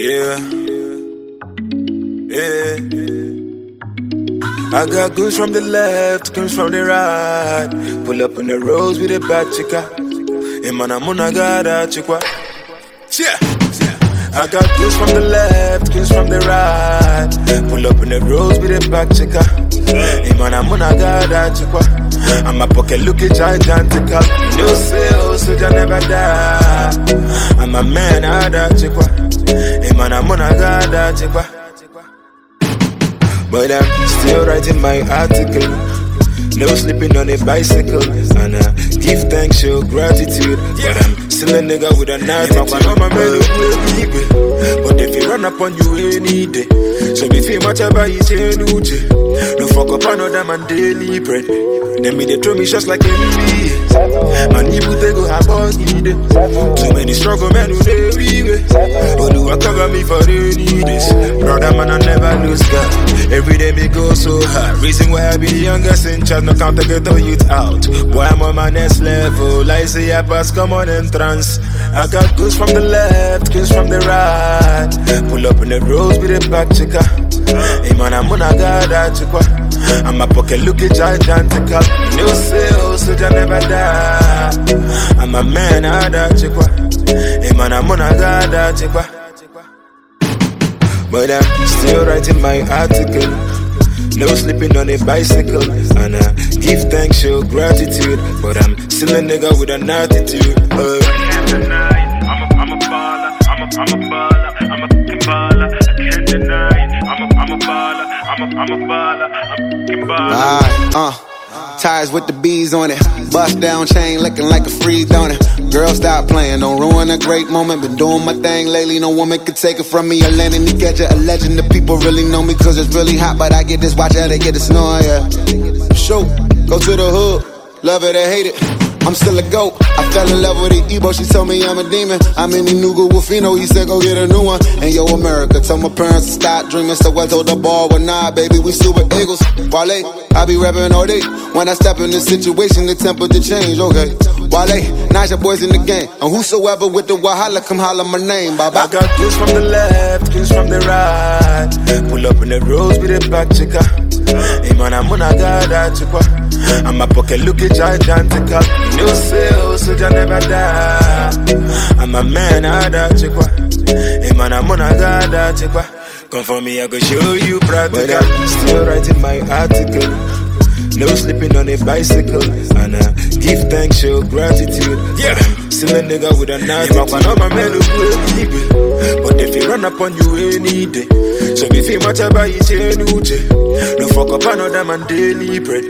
Yeah. Yeah. I got goons from the left, goons from the right. Pull up on the roads with a bad chica. I'm on a chica. Yeah. I got goons from the left, goons from the right. Pull up on the roads with a bad chica. Hey man, I'm on a pocket looking gigantical. You know, say, oh, soldier never die. I'm a man, I that chica. Hey man, I'm on a gada chica. But I'm still writing my article. No sleeping on a bicycle. And give thanks, show gratitude. But I'm still a nigga with an attitude. But if you run up on you any day, so be you much about you say no fuck up another man daily bread. Then me they throw me shots like NBA. Man, you they go have us need it. Too many struggle men who they leave But do I cover me for any days? Brother man, I never lose God. Every day me go so hard. Reason why I be youngest in charge, no count to get the youth out. Boy, I'm on my next level. I say I pass, come on entrance. I got goose from the left, goose from the right. Pull up in the roads with a back chica. Hey man, I'm on a god that chica. And my pocket looking gigantical. You know, say, oh, soldier never die. I'm a man, I chica. Hey man, I'm on a god that chica. But I'm still writing my article. No sleeping on a bicycle. And I give thanks, show gratitude. But I'm still a nigga with an attitude. Uh, can't deny it. I'm a, I'm a baller. I'm a, I'm a baller. I'm a baller. I can't deny it. I'm a, I'm a baller. I'm a, I'm a baller. I'm a baller. Alright, uh. Tires with the bees on it. Bust down chain looking like a free it. Girl, stop playing. Don't ruin a great moment. Been doing my thing lately. No woman can take it from me. A land in the gadget. A legend. The people really know me cause it's really hot. But I get this watch out. They get the snow, yeah. Show. Go to the hood. Love it or hate it. I'm still a goat. I fell in love with the Igbo. She told me I'm a demon. I'm in the Nuga Wolfino. He said go get a new one. And yo, America, tell my parents to stop dreaming. So I told the ball, well, nah, baby, we super eagles. Wale, I be rapping all day. When I step in the situation, the temperature change, okay. Wale, your boys in the game. And whosoever with the Wahala, come holler my name, baba. I got goose from the left, goose from the right. Pull up in the roads with a back chica. Hey man, I'm on a that chica. And my pocket looking gigantical. You know, say, oh, soldier never die. I'm a man, I that chica. Hey man, I'm on a god that chica. Come for me, I go show you practical. But I'm still writing my article. No sleeping on a bicycle. And I give thanks, show gratitude. Yeah. I'm still a nigga with an attitude. I'm a man who will But if you run up on you any day. So if you much about you, no fuck up another man daily bread.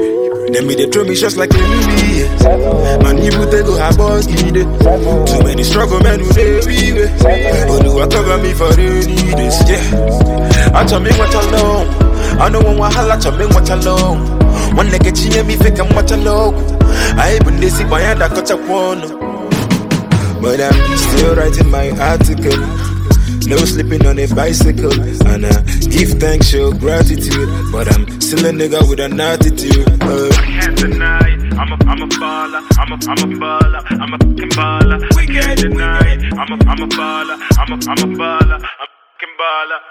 Then me they throw me shots like NBA. Man, you they go have us need it. Too many struggle men who they be But do I cover me for any days? Yeah. I tell me what. I know wahala what alone. One nigga chinye me fake and what alone. I even they see my hand I cut a one. But I'm still writing my article. No sleeping on a bicycle. And I give thanks, show gratitude. But I'm still a nigga with an attitude. Uh, can't deny it. I'm a, I'm a baller. I'm a, I'm a baller. I'm a fucking baller. We can't deny. I'm a, I'm a baller. I'm a, I'm a baller. I'm a fucking baller.